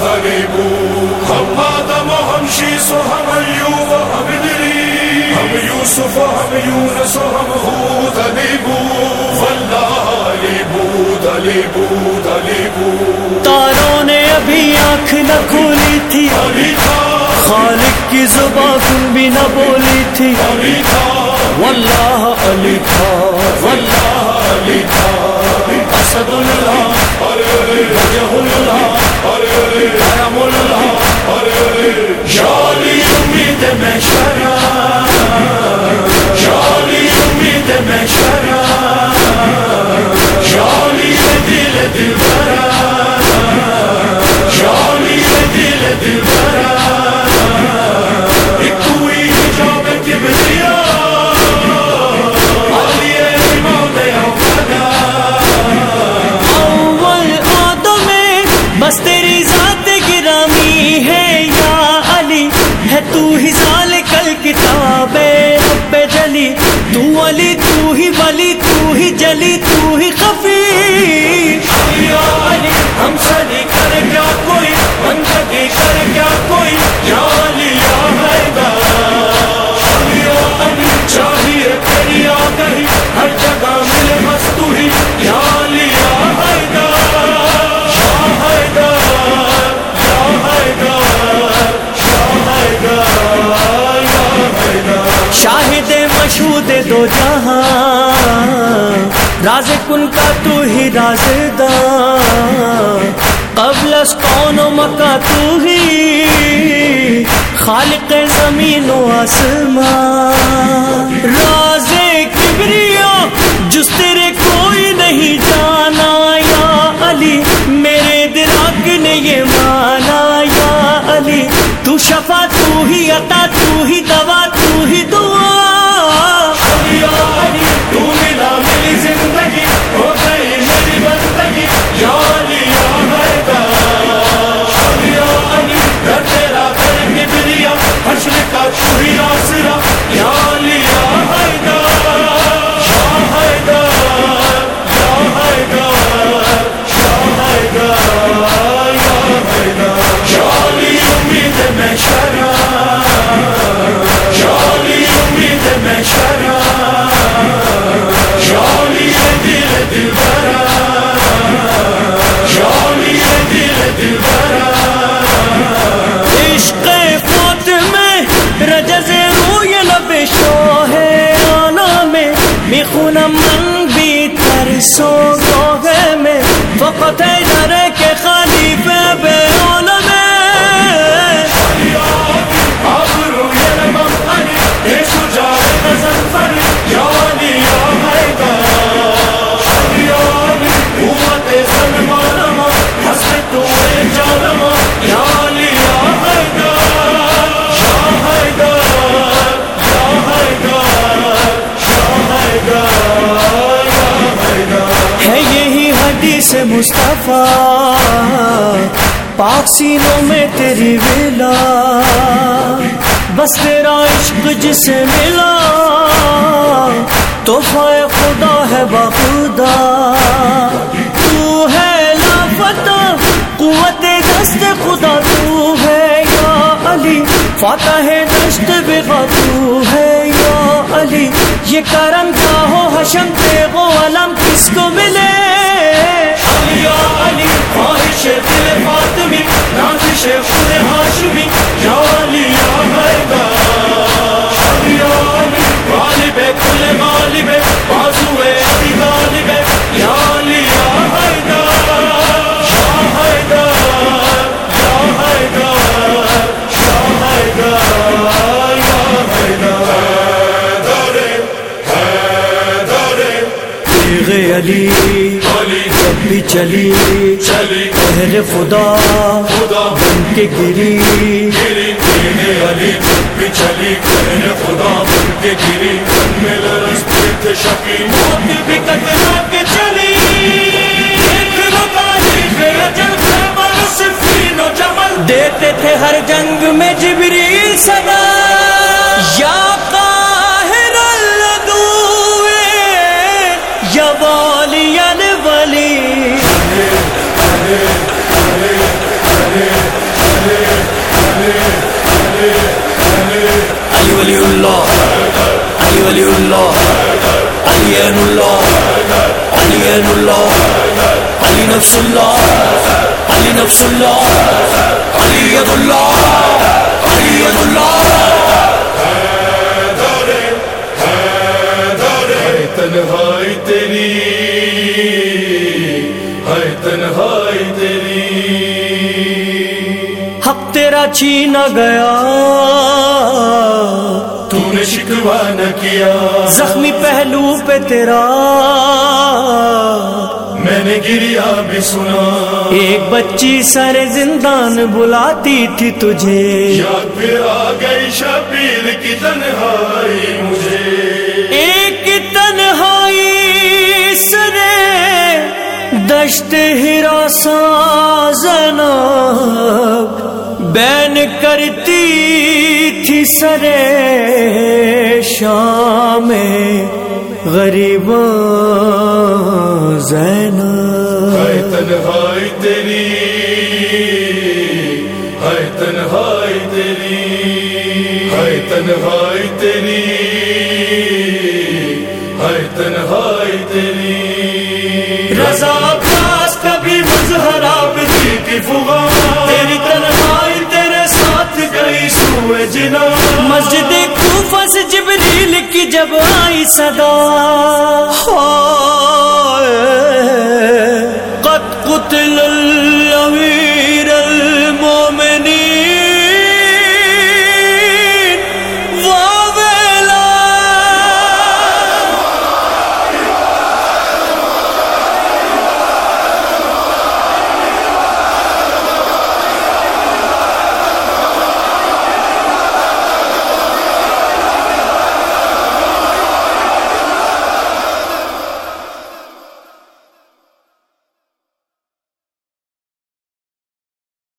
غریبو ہم آدم و ہم شیس و ہم ایوب و ہم دری ہم یوسف و ہم یونس و ہم حود علیبو واللہ علیبو علیبو علیبو تاروں نے ابھی آنکھ نہ کھولی تھی. علی تھا. خالق کی زبان تم بھی نہ بولی تھی. تھا. واللہ علی تھا. واللہ علی تھا. اسد اللہ شرا شالی امید میں شرا جلی تو ہی خفی۔ یا علی ہم کر کیا کوئی؟ بندگی کر کیا کوئی؟ یا علی یا حیدر۔ یا علی چاہیے تیری آگہی ہر جگہ ملے بس تو ہی یا علی یا حیدر یا حیدر۔ یا حیدر یا حیدر یا حیدر۔ شاہد مشہود دو جہاں۔ راز کن کا تو ہی رازداں قبل کون و مکہ تو ہی۔ خالق زمین و آسمان۔ راز کبریا، جس تیرے کوئی نہیں جانا۔ یا علی، میرے دراک نے یہ مانا۔ یا علی، تو شفا تو ہی، عطا تو ہی، دوا رجز روی لب شاہ آنا میں میخونم من بھی ترسو گوہ میں۔ فقط مصطفیٰ، پاک سینوں میں تیری ویلا، بس تیرا عشق جسے ملا، تحفہ خدا ہے بخدا تو ہے لاپتہ قوت دست خدا تو ہے، یا علی، فاتح دشت بغا تو ہے، یا علی۔ یہ کرم کا ہو حشم، تیغ و علم کس کو ملے؟ یا علی خواہش دل فاطمی نازش خود ہاشمی یا علی یا حیدر یا علی غالب کل غالب بازو غالب یا علی یا حیدر یا حیدر یا حیدر یا حیدر یا حیدر حیدر علی بھی چلی چلی خدا خدا بن کے گری گری تیرے علی جب بھی چلی خدا بن کے گری۔ میں شکی موت بھی کے چلی۔ دیتے تھے ہر جنگ والین ولی. علی ولی اللہ. علی ولی اللہ. علی عین اللہ. علی عین اللہ. علی نفس اللہ. علی نفس اللہ. علی عد اللہ. علی عد اللہ. تنہائی تیری۔ تنہائی تیری۔ حق تیرا چھینا گیا۔ تو نے شکوا نہ کیا۔ زخمی پہلو پہ تیرا۔ میں نے گریا بھی سنا۔ ایک بچی سر زندان بلاتی تھی تجھے۔ یاد پھر آ گئی شبیر کی تنہائی۔ مجھے دشت ہرا زینب بین کرتی تھی سرے شام غریب زینب۔ ہے تنہائی تیری ہے تنہائی تیری ہے تنہائی تیری ہے تنہائی تیری۔ تیری فغا، تیری تنہائی تیرے ساتھ گئی سوئے جنا۔ مسجد کوفہ سے جبریل کی جب آئی صدا۔ قد قتل اللہ